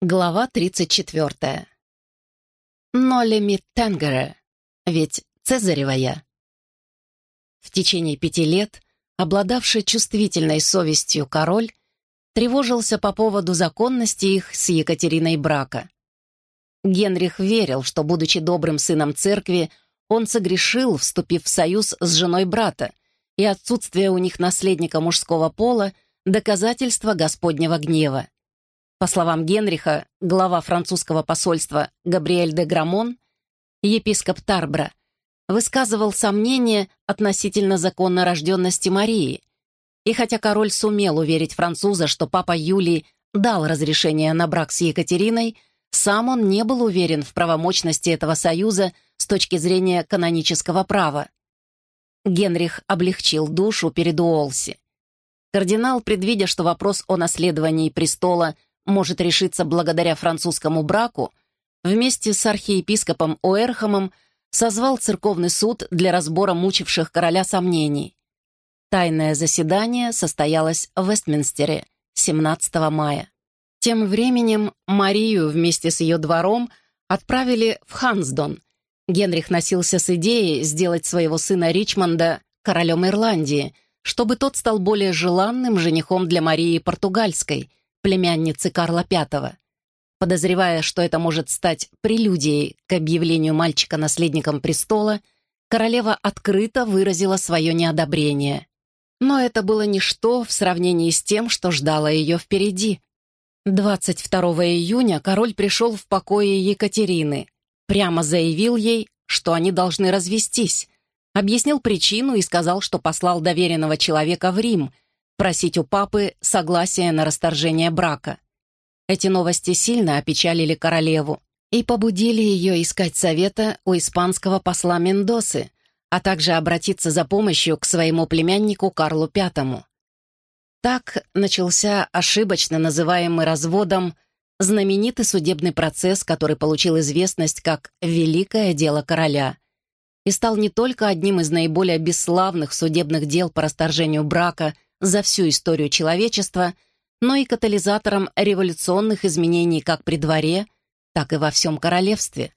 Глава 34. «Ноле ми тенгере, ведь Цезарева я». В течение пяти лет, обладавший чувствительной совестью король, тревожился по поводу законности их с Екатериной брака. Генрих верил, что, будучи добрым сыном церкви, он согрешил, вступив в союз с женой брата, и отсутствие у них наследника мужского пола — доказательство Господнего гнева. По словам Генриха, глава французского посольства Габриэль де Грамон, епископ Тарбра, высказывал сомнения относительно законно рожденности Марии. И хотя король сумел уверить француза, что папа Юлий дал разрешение на брак с Екатериной, сам он не был уверен в правомочности этого союза с точки зрения канонического права. Генрих облегчил душу перед Уолси. Кардинал, предвидя, что вопрос о наследовании престола – может решиться благодаря французскому браку, вместе с архиепископом Оэрхамом созвал церковный суд для разбора мучивших короля сомнений. Тайное заседание состоялось в Вестминстере 17 мая. Тем временем Марию вместе с ее двором отправили в Хансдон. Генрих носился с идеей сделать своего сына Ричмонда королем Ирландии, чтобы тот стал более желанным женихом для Марии Португальской, племянницы Карла V. Подозревая, что это может стать прелюдией к объявлению мальчика наследником престола, королева открыто выразила свое неодобрение. Но это было ничто в сравнении с тем, что ждало ее впереди. 22 июня король пришел в покое Екатерины, прямо заявил ей, что они должны развестись, объяснил причину и сказал, что послал доверенного человека в Рим — просить у папы согласия на расторжение брака. Эти новости сильно опечалили королеву и побудили ее искать совета у испанского посла Мендосы, а также обратиться за помощью к своему племяннику Карлу V. Так начался ошибочно называемый разводом знаменитый судебный процесс, который получил известность как «Великое дело короля», и стал не только одним из наиболее бесславных судебных дел по расторжению брака – за всю историю человечества, но и катализатором революционных изменений как при дворе, так и во всем королевстве.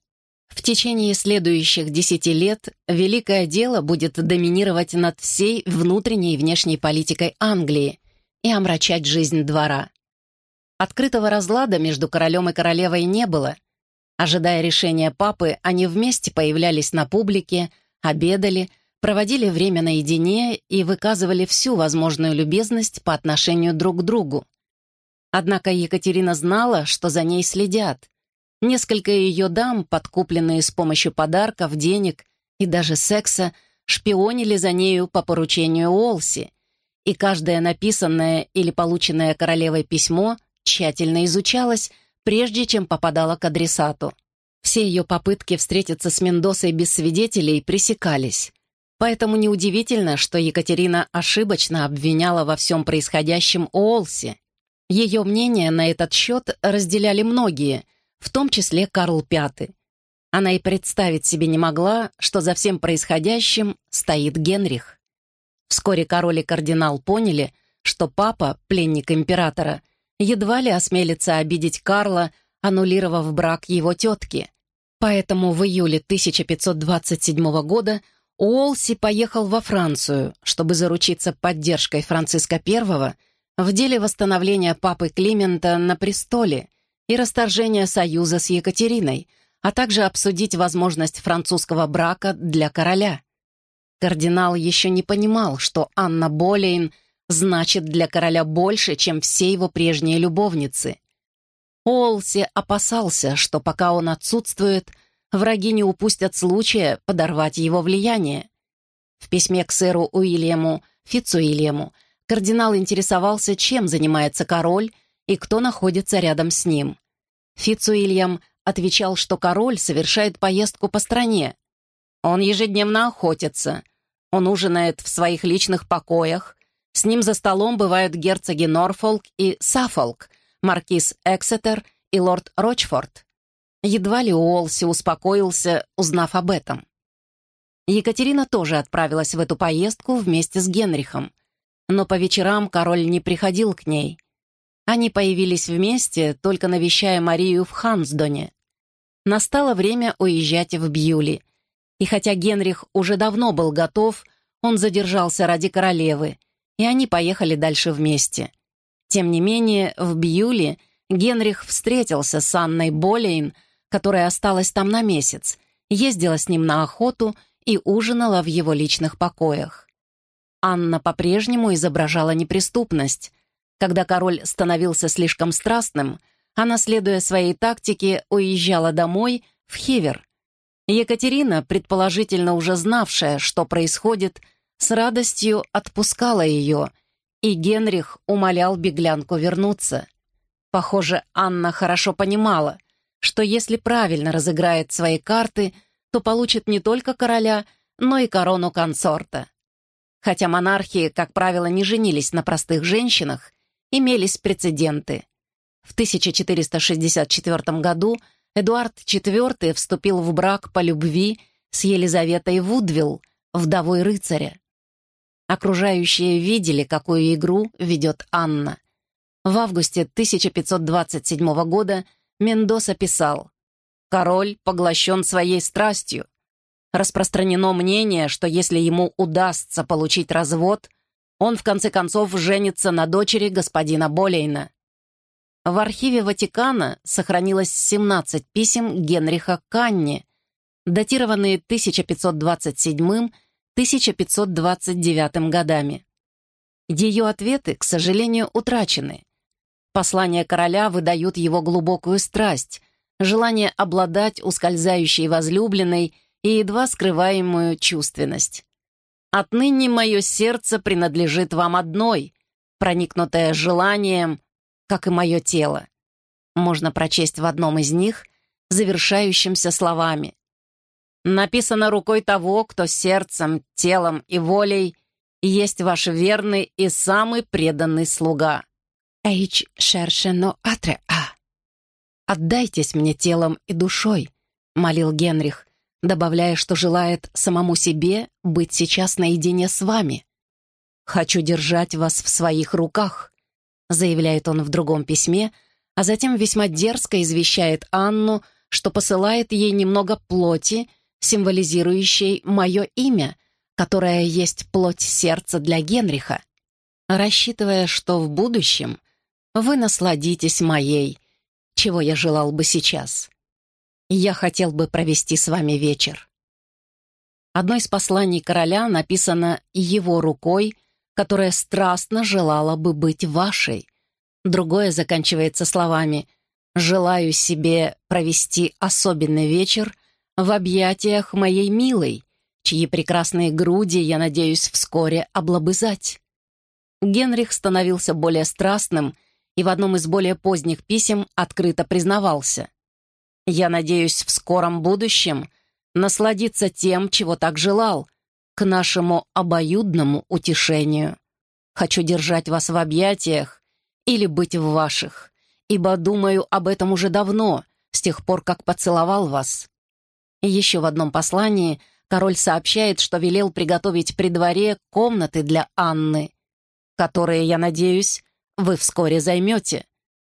В течение следующих десяти лет великое дело будет доминировать над всей внутренней и внешней политикой Англии и омрачать жизнь двора. Открытого разлада между королем и королевой не было. Ожидая решения папы, они вместе появлялись на публике, обедали, проводили время наедине и выказывали всю возможную любезность по отношению друг к другу. Однако Екатерина знала, что за ней следят. Несколько ее дам, подкупленные с помощью подарков, денег и даже секса, шпионили за нею по поручению Олси, и каждое написанное или полученное королевой письмо тщательно изучалось, прежде чем попадало к адресату. Все ее попытки встретиться с Мендосой без свидетелей пресекались. Поэтому неудивительно, что Екатерина ошибочно обвиняла во всем происходящем Уолси. Ее мнение на этот счет разделяли многие, в том числе Карл V. Она и представить себе не могла, что за всем происходящим стоит Генрих. Вскоре король и кардинал поняли, что папа, пленник императора, едва ли осмелится обидеть Карла, аннулировав брак его тетки. Поэтому в июле 1527 года Уолси поехал во Францию, чтобы заручиться поддержкой Франциска I в деле восстановления папы Климента на престоле и расторжения союза с Екатериной, а также обсудить возможность французского брака для короля. Кардинал еще не понимал, что Анна Болейн значит для короля больше, чем все его прежние любовницы. Уолси опасался, что пока он отсутствует – враги не упустят случая подорвать его влияние. В письме к сэру Уильяму Фицуильяму кардинал интересовался, чем занимается король и кто находится рядом с ним. Фицуильям отвечал, что король совершает поездку по стране. Он ежедневно охотится, он ужинает в своих личных покоях, с ним за столом бывают герцоги Норфолк и Саффолк, маркиз Эксетер и лорд Рочфорд. Едва ли Уолси успокоился, узнав об этом. Екатерина тоже отправилась в эту поездку вместе с Генрихом, но по вечерам король не приходил к ней. Они появились вместе, только навещая Марию в Хансдоне. Настало время уезжать в Бьюли. И хотя Генрих уже давно был готов, он задержался ради королевы, и они поехали дальше вместе. Тем не менее, в Бьюли Генрих встретился с Анной Болейн, которая осталась там на месяц, ездила с ним на охоту и ужинала в его личных покоях. Анна по-прежнему изображала неприступность. Когда король становился слишком страстным, она, следуя своей тактике, уезжала домой, в Хивер. Екатерина, предположительно уже знавшая, что происходит, с радостью отпускала ее, и Генрих умолял беглянку вернуться. Похоже, Анна хорошо понимала, что если правильно разыграет свои карты, то получит не только короля, но и корону консорта. Хотя монархии, как правило, не женились на простых женщинах, имелись прецеденты. В 1464 году Эдуард IV вступил в брак по любви с Елизаветой Вудвилл, вдовой рыцаря. Окружающие видели, какую игру ведет Анна. В августе 1527 года Мендоса писал «Король поглощен своей страстью. Распространено мнение, что если ему удастся получить развод, он в конце концов женится на дочери господина Болейна. В архиве Ватикана сохранилось 17 писем Генриха Канни, датированные 1527-1529 годами. Ее ответы, к сожалению, утрачены. Послания короля выдают его глубокую страсть, желание обладать ускользающей возлюбленной и едва скрываемую чувственность. «Отныне мое сердце принадлежит вам одной», проникнутое желанием, как и мое тело. Можно прочесть в одном из них, завершающимся словами. «Написано рукой того, кто сердцем, телом и волей есть ваш верный и самый преданный слуга». «Эйч шершено атре а». «Отдайтесь мне телом и душой», — молил Генрих, добавляя, что желает самому себе быть сейчас наедине с вами. «Хочу держать вас в своих руках», — заявляет он в другом письме, а затем весьма дерзко извещает Анну, что посылает ей немного плоти, символизирующей мое имя, которое есть плоть сердца для Генриха, рассчитывая, что в будущем вы насладитесь моей, чего я желал бы сейчас. Я хотел бы провести с вами вечер». Одно из посланий короля написано его рукой, которая страстно желала бы быть вашей. Другое заканчивается словами «Желаю себе провести особенный вечер в объятиях моей милой, чьи прекрасные груди я надеюсь вскоре облобызать». Генрих становился более страстным и в одном из более поздних писем открыто признавался – я надеюсь в скором будущем насладиться тем, чего так желал, к нашему обоюдному утешению. Хочу держать вас в объятиях или быть в ваших, ибо думаю об этом уже давно, с тех пор, как поцеловал вас. Еще в одном послании король сообщает, что велел приготовить при дворе комнаты для Анны, которые, я надеюсь, вы вскоре займете,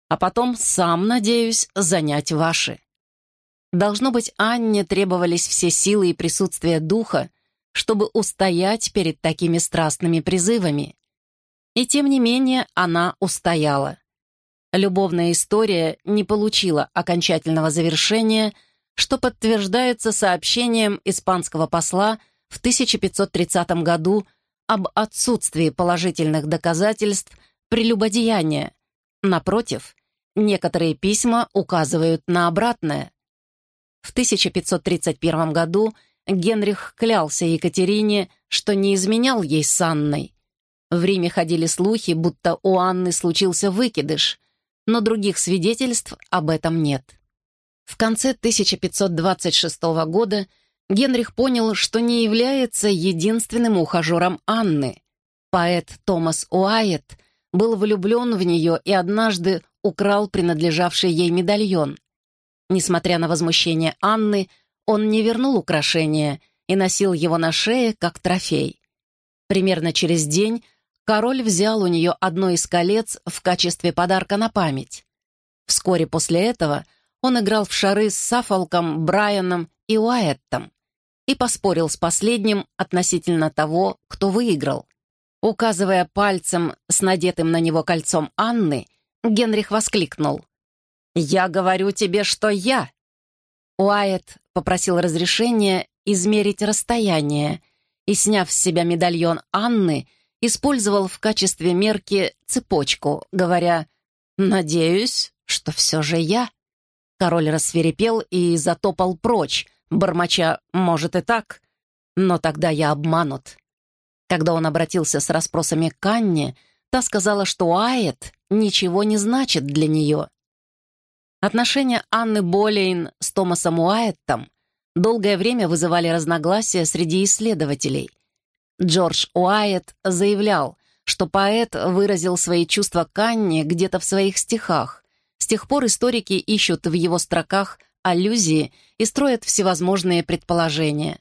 а потом сам надеюсь занять ваши. Должно быть, Анне требовались все силы и присутствие духа, чтобы устоять перед такими страстными призывами. И тем не менее она устояла. Любовная история не получила окончательного завершения, что подтверждается сообщением испанского посла в 1530 году об отсутствии положительных доказательств прелюбодеяния. Напротив, некоторые письма указывают на обратное. В 1531 году Генрих клялся Екатерине, что не изменял ей с Анной. В Риме ходили слухи, будто у Анны случился выкидыш, но других свидетельств об этом нет. В конце 1526 года Генрих понял, что не является единственным ухажером Анны. Поэт Томас Уайетт был влюблен в нее и однажды украл принадлежавший ей медальон. Несмотря на возмущение Анны, он не вернул украшение и носил его на шее как трофей. Примерно через день король взял у нее одно из колец в качестве подарка на память. Вскоре после этого он играл в шары с Сафолком, Брайаном и Уайеттом и поспорил с последним относительно того, кто выиграл. Указывая пальцем с надетым на него кольцом Анны, Генрих воскликнул. «Я говорю тебе, что я!» Уайетт попросил разрешения измерить расстояние и, сняв с себя медальон Анны, использовал в качестве мерки цепочку, говоря «Надеюсь, что все же я». Король рассверепел и затопал прочь, бормоча «может и так», но тогда я обманут. Когда он обратился с расспросами к Анне, та сказала, что Айет ничего не значит для нее. Отношения Анны Болейн с Томасом Уайеттом долгое время вызывали разногласия среди исследователей. Джордж Уайетт заявлял, что поэт выразил свои чувства к Анне где-то в своих стихах. С тех пор историки ищут в его строках аллюзии и строят всевозможные предположения.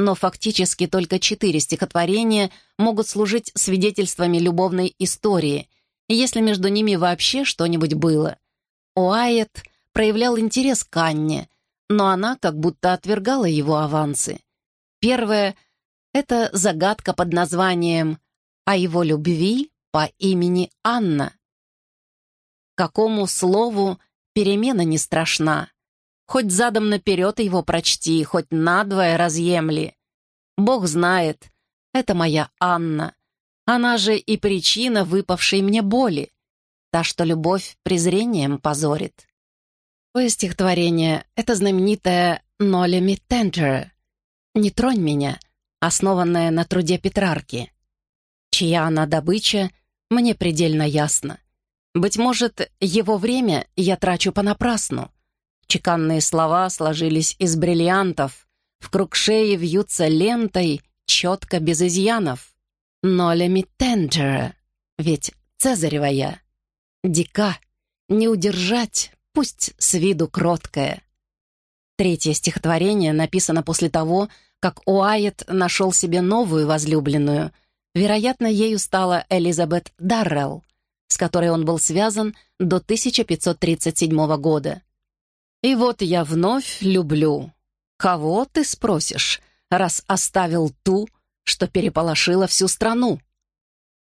Но фактически только четыре стихотворения могут служить свидетельствами любовной истории, если между ними вообще что-нибудь было. Уайет проявлял интерес к Анне, но она как будто отвергала его авансы. Первое — это загадка под названием «О его любви по имени Анна». Какому слову перемена не страшна? Хоть задом наперед его прочти, хоть надвое разъемли. Бог знает, это моя Анна. Она же и причина выпавшей мне боли. Та, что любовь презрением позорит. Твое стихотворение — это знаменитое «Ноля Миттенджера» «Не тронь меня», основанное на труде Петрарки. Чья она добыча, мне предельно ясно. Быть может, его время я трачу понапрасну — Чеканные слова сложились из бриллиантов, в круг шеи вьются лентой, четко, без изъянов. Ноля Миттенджера, ведь Цезарева я. Дика, не удержать, пусть с виду кроткая. Третье стихотворение написано после того, как Уайет нашел себе новую возлюбленную. Вероятно, ею стала Элизабет Даррелл, с которой он был связан до 1537 года. И вот я вновь люблю. Кого ты спросишь, раз оставил ту, что переполошила всю страну?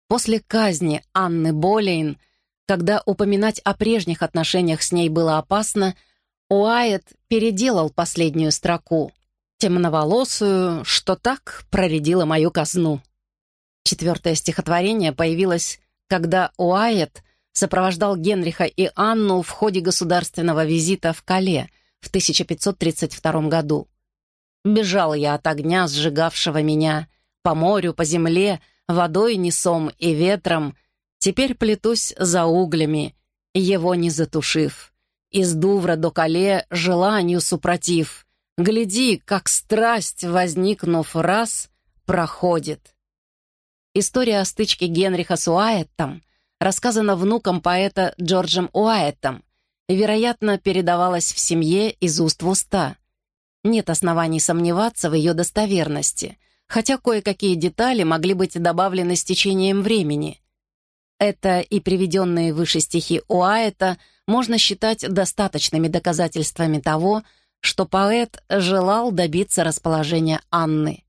После казни Анны Болейн, когда упоминать о прежних отношениях с ней было опасно, Уайт переделал последнюю строку, темноволосую, что так проредила мою казну. Четвертое стихотворение появилось, когда Уайт сопровождал Генриха и Анну в ходе государственного визита в Кале в 1532 году. Бежал я от огня, сжигавшего меня, по морю, по земле, водой несом и ветром, теперь плетусь за углями, его не затушив. Из Дувра до Кале желанию супротив. Гляди, как страсть, возникнув раз, проходит. История о стычке Генриха с Уайеттом рассказана внуком поэта Джорджем Уайтом и, вероятно, передавалась в семье из уст в уста. Нет оснований сомневаться в ее достоверности, хотя кое-какие детали могли быть добавлены с течением времени. Это и приведенные выше стихи Уайта можно считать достаточными доказательствами того, что поэт желал добиться расположения Анны.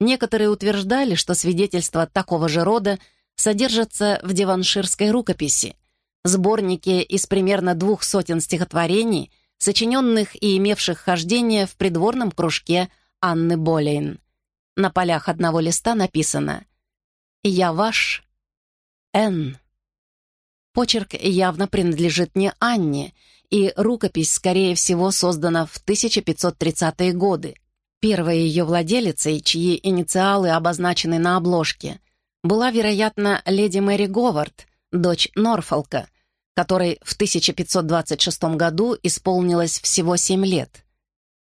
Некоторые утверждали, что свидетельства такого же рода — содержатся в Деванширской рукописи, сборнике из примерно двух сотен стихотворений, сочиненных и имевших хождение в придворном кружке Анны Болейн. На полях одного листа написано «Я ваш, Н». Почерк явно принадлежит не Анне, и рукопись, скорее всего, создана в 1530-е годы. Первой ее владелицей, чьи инициалы обозначены на обложке, была, вероятно, леди Мэри Говард, дочь Норфолка, которой в 1526 году исполнилось всего семь лет.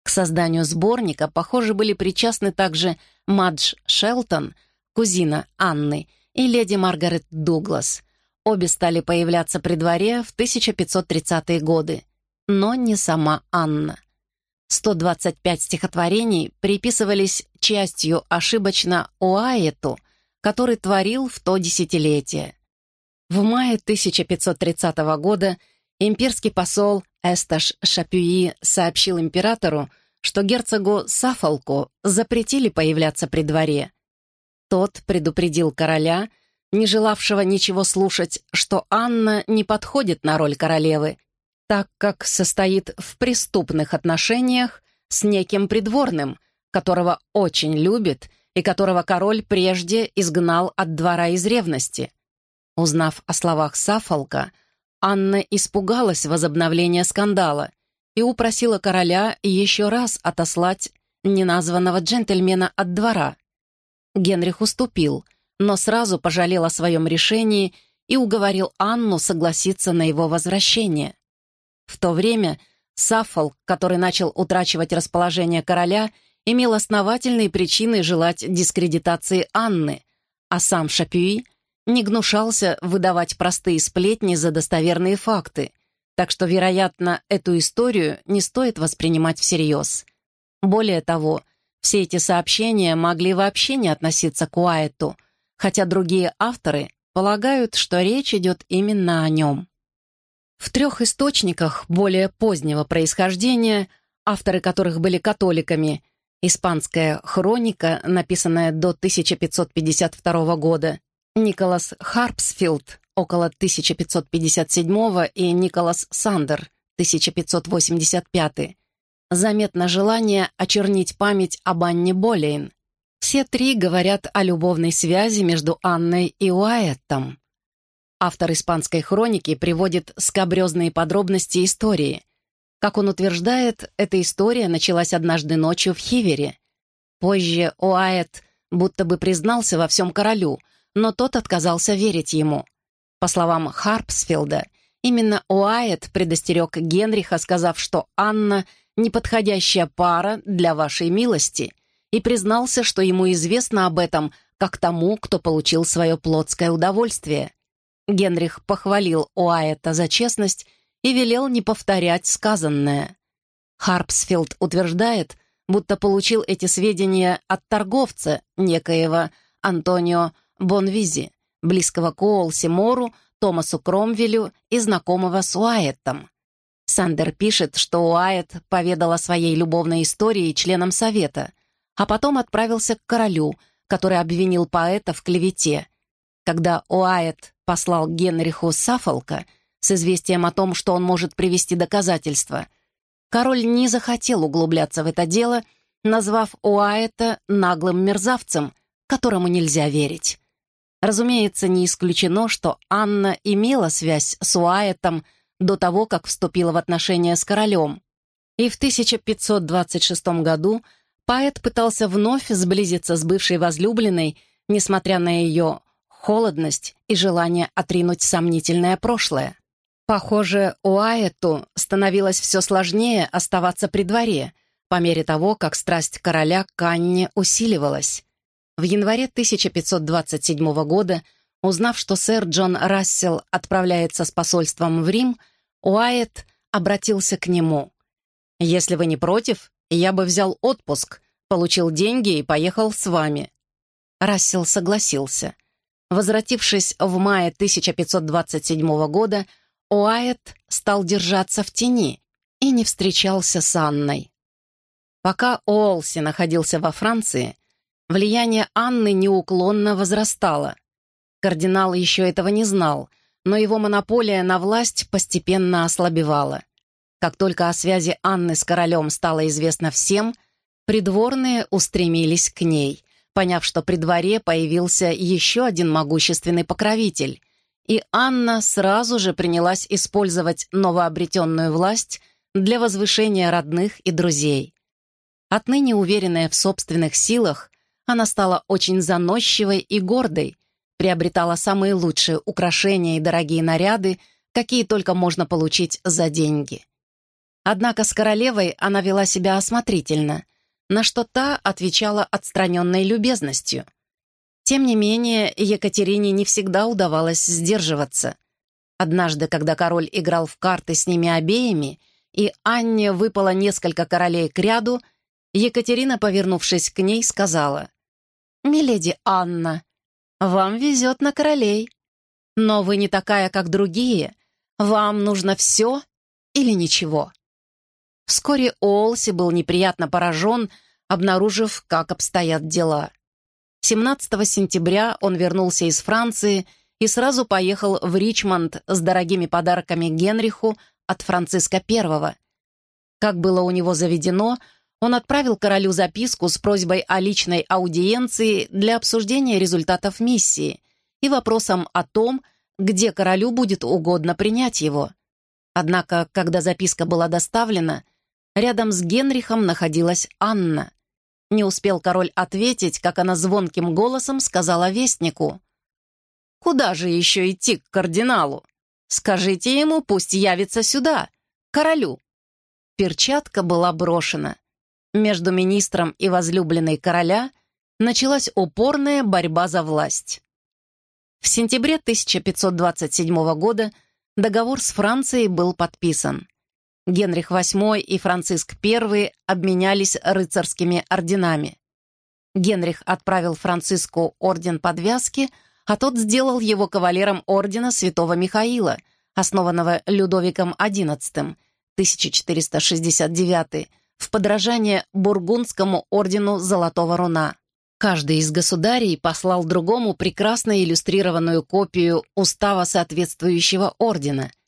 К созданию сборника, похоже, были причастны также Мадж Шелтон, кузина Анны, и леди Маргарет Дуглас. Обе стали появляться при дворе в 1530-е годы, но не сама Анна. 125 стихотворений приписывались частью ошибочно Уайету – который творил в то десятилетие. В мае 1530 года имперский посол Эсташ Шапюи сообщил императору, что герцогу Сафолку запретили появляться при дворе. Тот предупредил короля, не желавшего ничего слушать, что Анна не подходит на роль королевы, так как состоит в преступных отношениях с неким придворным, которого очень любит и которого король прежде изгнал от двора из ревности. Узнав о словах Сафолка, Анна испугалась возобновления скандала и упросила короля еще раз отослать неназванного джентльмена от двора. Генрих уступил, но сразу пожалел о своем решении и уговорил Анну согласиться на его возвращение. В то время Саффолк, который начал утрачивать расположение короля, имел основательные причины желать дискредитации Анны, а сам Шапюи не гнушался выдавать простые сплетни за достоверные факты, так что, вероятно, эту историю не стоит воспринимать всерьез. Более того, все эти сообщения могли вообще не относиться к Уайту, хотя другие авторы полагают, что речь идет именно о нем. В трех источниках более позднего происхождения, авторы которых были католиками, испанская хроника, написанная до 1552 года, Николас Харпсфилд около 1557 и Николас Сандер 1585 заметно желание очернить память об Анне Болейн. Все три говорят о любовной связи между Анной и Уайеттом. Автор испанской хроники приводит скабрезные подробности истории. Как он утверждает, эта история началась однажды ночью в Хивере. Позже Уайетт будто бы признался во всем королю, но тот отказался верить ему. По словам Харпсфилда, именно Уайетт предостерег Генриха, сказав, что Анна — неподходящая пара для вашей милости, и признался, что ему известно об этом как тому, кто получил свое плотское удовольствие. Генрих похвалил Уайета за честность и велел не повторять сказанное. Харпсфилд утверждает, будто получил эти сведения от торговца, некоего Антонио Бонвизи, близкого к Уолси Мору, Томасу Кромвелю и знакомого с Уайеттом. Сандер пишет, что Уайт поведал о своей любовной истории членам совета, а потом отправился к королю, который обвинил поэта в клевете. Когда Уайт послал Генриху Сафолка с известием о том, что он может привести доказательства, король не захотел углубляться в это дело, назвав Уайта наглым мерзавцем, которому нельзя верить. Разумеется, не исключено, что Анна имела связь с Уайтом, до того, как вступила в отношения с королем. И в 1526 году поэт пытался вновь сблизиться с бывшей возлюбленной, несмотря на ее холодность и желание отринуть сомнительное прошлое. Похоже, Уайту становилось все сложнее оставаться при дворе, по мере того, как страсть короля к Анне усиливалась. В январе 1527 года, узнав, что сэр Джон Рассел отправляется с посольством в Рим, Уайт обратился к нему. «Если вы не против, я бы взял отпуск, получил деньги и поехал с вами». Рассел согласился. Возвратившись в мае 1527 года, Уайт стал держаться в тени и не встречался с Анной. Пока Олси находился во Франции, влияние Анны неуклонно возрастало. Кардинал еще этого не знал — но его монополия на власть постепенно ослабевала. Как только о связи Анны с королем стало известно всем, придворные устремились к ней, поняв, что при дворе появился еще один могущественный покровитель, и Анна сразу же принялась использовать новообретенную власть для возвышения родных и друзей. Отныне уверенная в собственных силах, она стала очень заносчивой и гордой, приобретала самые лучшие украшения и дорогие наряды, какие только можно получить за деньги. Однако с королевой она вела себя осмотрительно, на что та отвечала отстраненной любезностью. Тем не менее, Екатерине не всегда удавалось сдерживаться. Однажды, когда король играл в карты с ними обеими, и Анне выпало несколько королей к ряду, Екатерина, повернувшись к ней, сказала, «Миледи Анна, вам везет на королей. Но вы не такая, как другие. Вам нужно все или ничего». Вскоре Олси был неприятно поражен, обнаружив, как обстоят дела. 17 сентября он вернулся из Франции и сразу поехал в Ричмонд с дорогими подарками Генриху от Франциска I. Как было у него заведено, он отправил королю записку с просьбой о личной аудиенции для обсуждения результатов миссии и вопросом о том, где королю будет угодно принять его. Однако, когда записка была доставлена, рядом с Генрихом находилась Анна. Не успел король ответить, как она звонким голосом сказала вестнику. «Куда же еще идти к кардиналу? Скажите ему, пусть явится сюда, королю». Перчатка была брошена. Между министром и возлюбленной короля началась упорная борьба за власть. В сентябре 1527 года договор с Францией был подписан. Генрих VIII и Франциск I обменялись рыцарскими орденами. Генрих отправил Франциску орден подвязки, а тот сделал его кавалером ордена святого Михаила, основанного Людовиком XI, 1469, в подражание Бургундскому ордену Золотого Руна. Каждый из государей послал другому прекрасно иллюстрированную копию устава соответствующего ордена –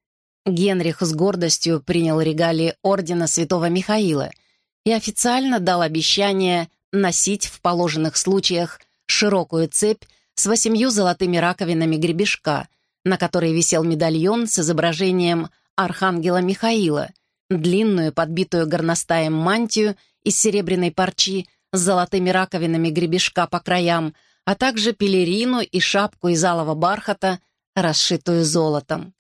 Генрих с гордостью принял регалии ордена святого Михаила и официально дал обещание носить в положенных случаях широкую цепь с восемью золотыми раковинами гребешка, на которой висел медальон с изображением архангела Михаила, длинную, подбитую горностаем мантию из серебряной парчи с золотыми раковинами гребешка по краям, а также пелерину и шапку из алого бархата, расшитую золотом.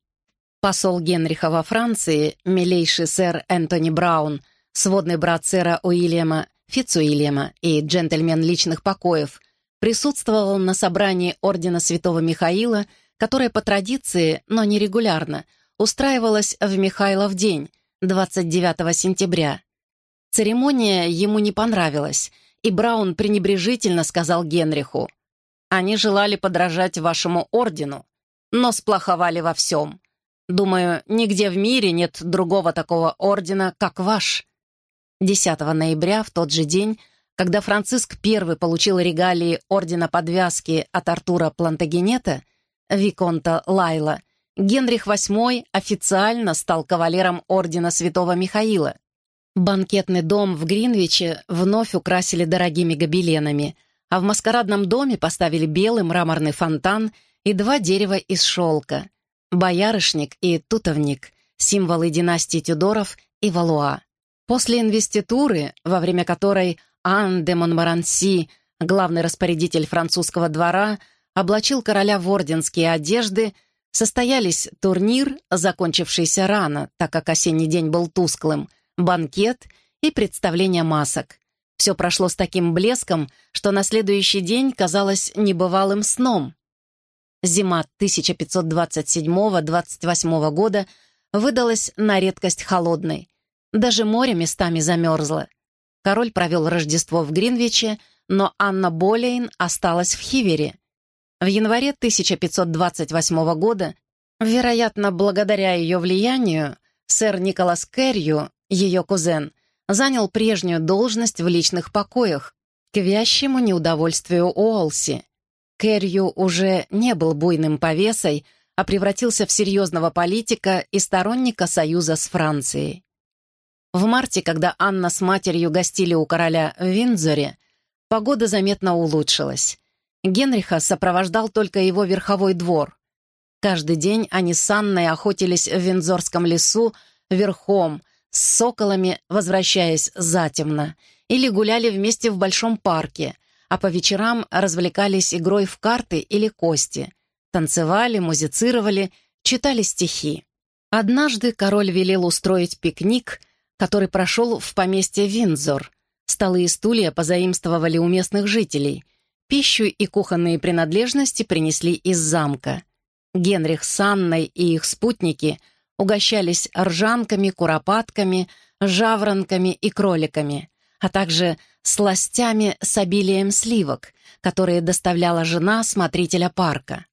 Посол Генриха во Франции, милейший сэр Энтони Браун, сводный брат сэра Уильяма Фицуильяма и джентльмен личных покоев, присутствовал на собрании Ордена Святого Михаила, которое по традиции, но не регулярно, устраивалось в Михайлов день, 29 сентября. Церемония ему не понравилась, и Браун пренебрежительно сказал Генриху, «Они желали подражать вашему ордену, но сплоховали во всем. Думаю, нигде в мире нет другого такого ордена, как ваш. 10 ноября, в тот же день, когда Франциск I получил регалии Ордена Подвязки от Артура Плантагенета, Виконта Лайла, Генрих VIII официально стал кавалером Ордена Святого Михаила. Банкетный дом в Гринвиче вновь украсили дорогими гобеленами, а в маскарадном доме поставили белый мраморный фонтан и два дерева из шелка боярышник и тутовник, символы династии Тюдоров и Валуа. После инвеституры, во время которой Ан де Монмаранси, главный распорядитель французского двора, облачил короля в орденские одежды, состоялись турнир, закончившийся рано, так как осенний день был тусклым, банкет и представление масок. Все прошло с таким блеском, что на следующий день казалось небывалым сном. Зима 1527-28 года выдалась на редкость холодной. Даже море местами замерзло. Король провел Рождество в Гринвиче, но Анна Болейн осталась в Хивере. В январе 1528 года, вероятно, благодаря ее влиянию, сэр Николас Кэррию, ее кузен, занял прежнюю должность в личных покоях, к вящему неудовольствию Уолси. Кэррию уже не был буйным повесой, а превратился в серьезного политика и сторонника союза с Францией. В марте, когда Анна с матерью гостили у короля в Виндзоре, погода заметно улучшилась. Генриха сопровождал только его верховой двор. Каждый день они с Анной охотились в Виндзорском лесу верхом, с соколами, возвращаясь затемно, или гуляли вместе в большом парке, а по вечерам развлекались игрой в карты или кости, танцевали, музицировали, читали стихи. Однажды король велел устроить пикник, который прошел в поместье Виндзор. Столы и стулья позаимствовали у местных жителей. Пищу и кухонные принадлежности принесли из замка. Генрих с Анной и их спутники угощались ржанками, куропатками, жаворонками и кроликами, а также сластями с обилием сливок, которые доставляла жена смотрителя парка.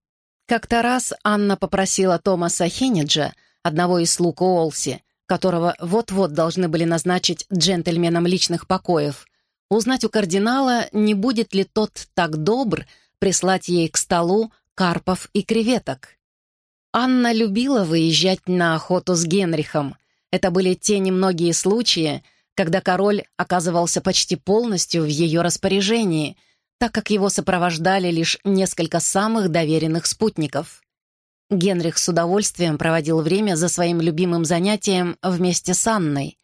Как-то раз Анна попросила Томаса Хенниджа, одного из слуг Уолси, которого вот-вот должны были назначить джентльменом личных покоев, узнать у кардинала, не будет ли тот так добр прислать ей к столу карпов и креветок. Анна любила выезжать на охоту с Генрихом. Это были те немногие случаи, когда король оказывался почти полностью в ее распоряжении, так как его сопровождали лишь несколько самых доверенных спутников. Генрих с удовольствием проводил время за своим любимым занятием вместе с Анной.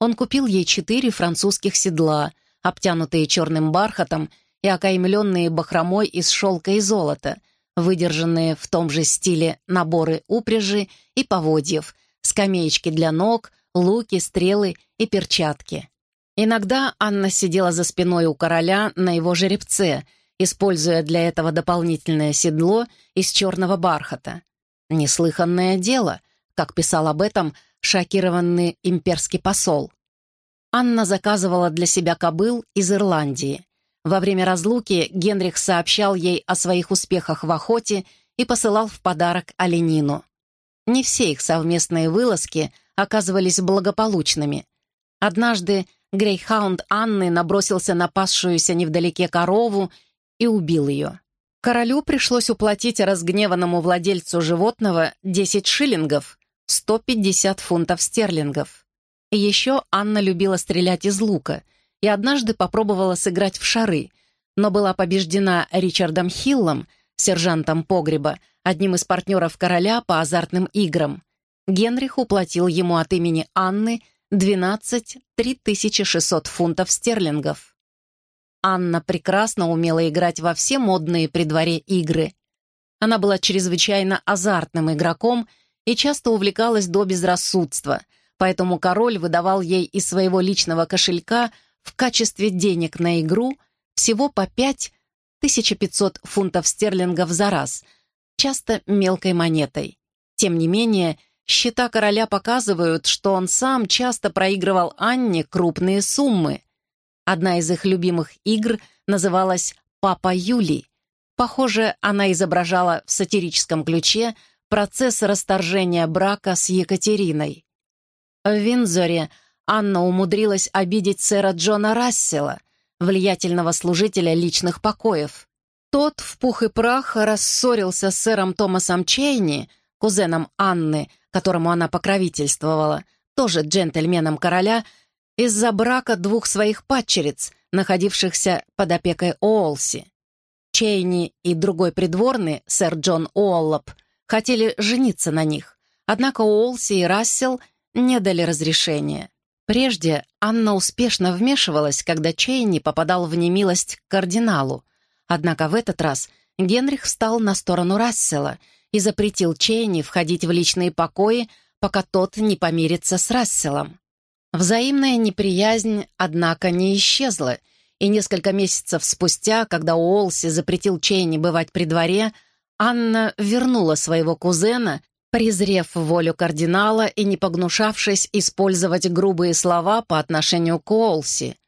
Он купил ей четыре французских седла, обтянутые черным бархатом и окаймленные бахромой из шелка и золота — выдержанные в том же стиле наборы упряжи и поводьев, скамеечки для ног, луки, стрелы и перчатки. Иногда Анна сидела за спиной у короля на его жеребце, используя для этого дополнительное седло из черного бархата. Неслыханное дело, как писал об этом шокированный имперский посол. Анна заказывала для себя кобыл из Ирландии. Во время разлуки Генрих сообщал ей о своих успехах в охоте и посылал в подарок оленину. Не все их совместные вылазки оказывались благополучными. Однажды грейхаунд Анны набросился на пасшуюся невдалеке корову и убил ее. Королю пришлось уплатить разгневанному владельцу животного 10 шиллингов, 150 фунтов стерлингов. Еще Анна любила стрелять из лука — и однажды попробовала сыграть в шары, но была побеждена Ричардом Хиллом, сержантом погреба, одним из партнеров короля по азартным играм. Генрих уплатил ему от имени Анны 12 3600 фунтов стерлингов. Анна прекрасно умела играть во все модные при дворе игры. Она была чрезвычайно азартным игроком и часто увлекалась до безрассудства, поэтому король выдавал ей из своего личного кошелька – в качестве денег на игру всего по 5 1500 фунтов стерлингов за раз, часто мелкой монетой. Тем не менее, счета короля показывают, что он сам часто проигрывал Анне крупные суммы. Одна из их любимых игр называлась «Папа Юлий». Похоже, она изображала в сатирическом ключе процесс расторжения брака с Екатериной. В Винзоре – Анна умудрилась обидеть сэра Джона Рассела, влиятельного служителя личных покоев. Тот в пух и прах рассорился с сэром Томасом Чейни, кузеном Анны, которому она покровительствовала, тоже джентльменом короля, из-за брака двух своих падчериц, находившихся под опекой Уолси. Чейни и другой придворный, сэр Джон Уоллоп, хотели жениться на них, однако Уолси и Рассел не дали разрешения. Прежде Анна успешно вмешивалась, когда Чейни попадал в немилость к кардиналу. Однако в этот раз Генрих встал на сторону Рассела и запретил Чейни входить в личные покои, пока тот не помирится с Расселом. Взаимная неприязнь, однако, не исчезла, и несколько месяцев спустя, когда Уолси запретил Чейни бывать при дворе, Анна вернула своего кузена презрев волю кардинала и не погнушавшись использовать грубые слова по отношению к Олси.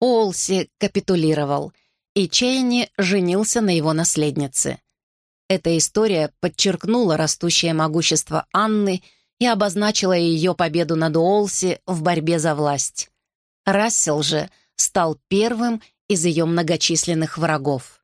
Олси капитулировал, и Чейни женился на его наследнице. Эта история подчеркнула растущее могущество Анны и обозначила ее победу над Олси в борьбе за власть. Рассел же стал первым из ее многочисленных врагов.